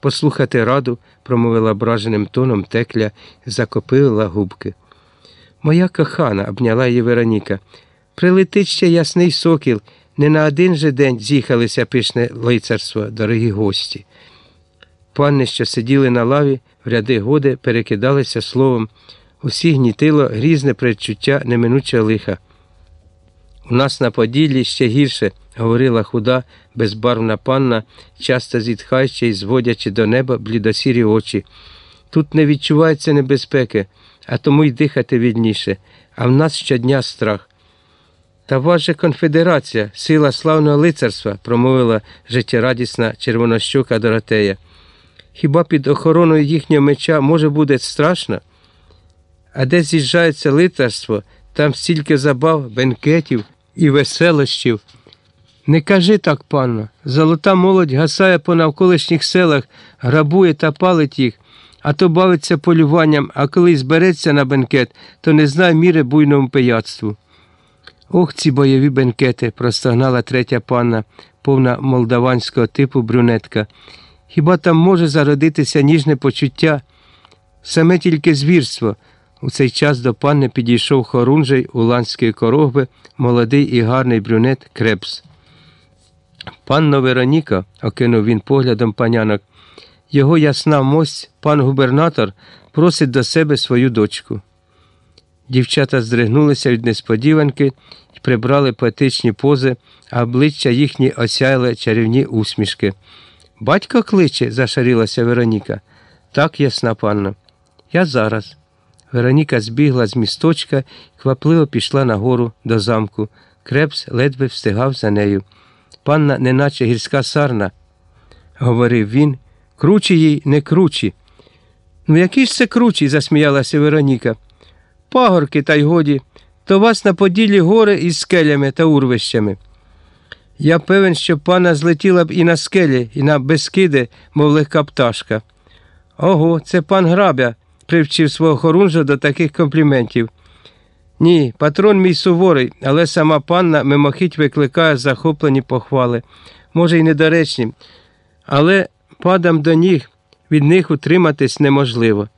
послухати раду, промовила браженим тоном текля, закопила губки. Моя кохана, обняла її Вероніка. Прилетить ще ясний сокіл. Не на один же день з'їхалися пишне лицарство, дорогі гості. Панни, що сиділи на лаві, в ряди годи перекидалися словом. Усіх гнітило грізне предчуття неминучого лиха. У нас на Поділлі ще гірше, говорила худа, безбарвна панна, часто зітхаючи і зводячи до неба блідосірі очі. Тут не відчувається небезпеки, а тому й дихати вільніше, а в нас щодня страх. Та же конфедерація, сила славного лицарства, промовила життєрадісна червонощока Доротея. Хіба під охороною їхнього меча може буде страшно? А де з'їжджається лицарство, там стільки забав, бенкетів і веселощів. Не кажи так, панно. Золота молодь гасає по навколишніх селах, грабує та палить їх, а то бавиться полюванням, а коли збереться на бенкет, то не знає міри буйному пияцтву. Ох, ці бойові бенкети, простогнала третя панна, повна молдаванського типу брюнетка. Хіба там може зародитися ніжне почуття? Саме тільки звірство. У цей час до панни підійшов хорунжий уланської корогви, молодий і гарний брюнет Крепс. Панно Вероніка, окинув він поглядом панянок, його ясна мость, пан губернатор, просить до себе свою дочку. Дівчата здригнулися від несподіванки і прибрали поетичні пози, а обличчя їхні осяяли чарівні усмішки. Батько кличе, зашарілася Вероніка. Так, ясна панно. Я зараз. Вероніка збігла з місточка квапливо пішла нагору до замку. Крепс ледве встигав за нею. Панна, неначе гірська сарна, говорив він, кручі їй не кручі. Ну, які ж це кручі? засміялася Вероніка. Пагорки, та й годі, то вас на поділі гори із скелями та урвищами. Я певен, що пана злетіла б і на скелі, і на безкиди, мов легка пташка. Ого, це пан грабя, привчив свого хорунжа до таких компліментів. Ні, патрон мій суворий, але сама панна мимохідь викликає захоплені похвали, може, й недоречні, але падам до ніг, від них утриматись неможливо.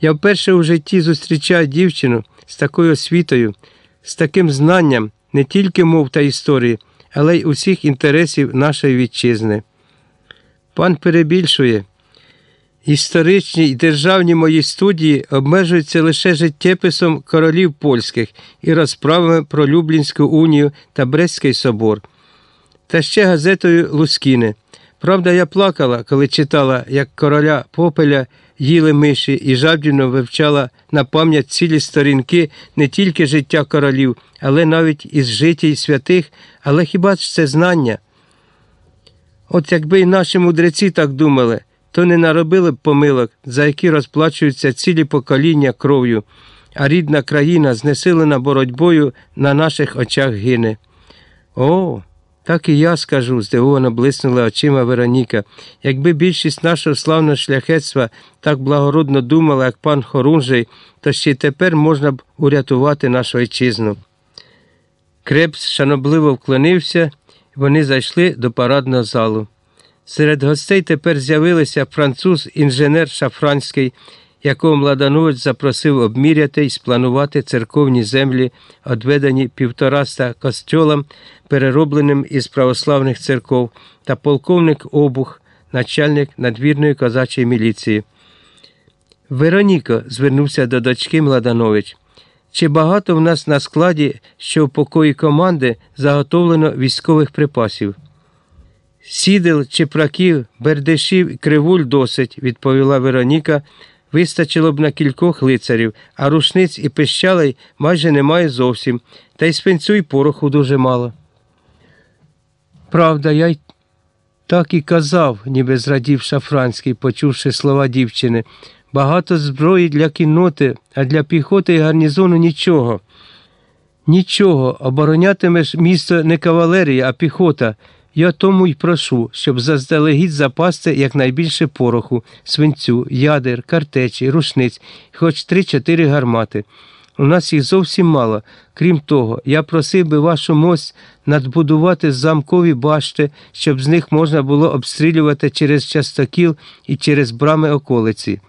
Я вперше у житті зустрічаю дівчину з такою освітою, з таким знанням не тільки мов та історії, але й усіх інтересів нашої вітчизни. Пан перебільшує. Історичні і державні мої студії обмежуються лише життєписом королів польських і розправами про Люблінську унію та Брестський собор, та ще газетою Лускіни. Правда, я плакала, коли читала, як короля Попеля їли миші і жадібно вивчала на пам'ять цілі сторінки не тільки життя королів, але навіть із життя святих, але хіба ж це знання? От якби й наші мудреці так думали, то не наробили б помилок, за які розплачуються цілі покоління кров'ю, а рідна країна, знесилена боротьбою, на наших очах гине. О, так і я скажу, здивовано блиснула очима Вероніка. Якби більшість нашого славного шляхетства так благородно думала, як пан Хорунжий, то ще й тепер можна б урятувати нашу вітчизну. Крепс шанобливо вклонився, і вони зайшли до парадного залу. Серед гостей тепер з'явилися француз інженер Шафранський, якого Младанович запросив обміряти і спланувати церковні землі, одведені півтораста костьолам, переробленим із православних церков, та полковник Обух, начальник надвірної козачої міліції. Вероніко, звернувся до дочки Младанович. Чи багато в нас на складі, що в покої команди заготовлено військових припасів? Сідел, чепраків, бердишів і кривуль досить, відповіла Вероніка. Вистачило б на кількох лицарів, а рушниць і пищалей майже немає зовсім, та й свинцю й пороху дуже мало. Правда, я й так і казав, ніби зрадів Шафранський, почувши слова дівчини. Багато зброї для кінноти, а для піхоти і гарнізону нічого. Нічого, оборонятимеш місто не кавалерія, а піхота. Я тому й прошу, щоб заздалегідь запасти якнайбільше пороху, свинцю, ядер, картечі, рушниць, хоч три-чотири гармати. У нас їх зовсім мало. Крім того, я просив би вашу мость надбудувати замкові башти, щоб з них можна було обстрілювати через частокіл і через брами околиці.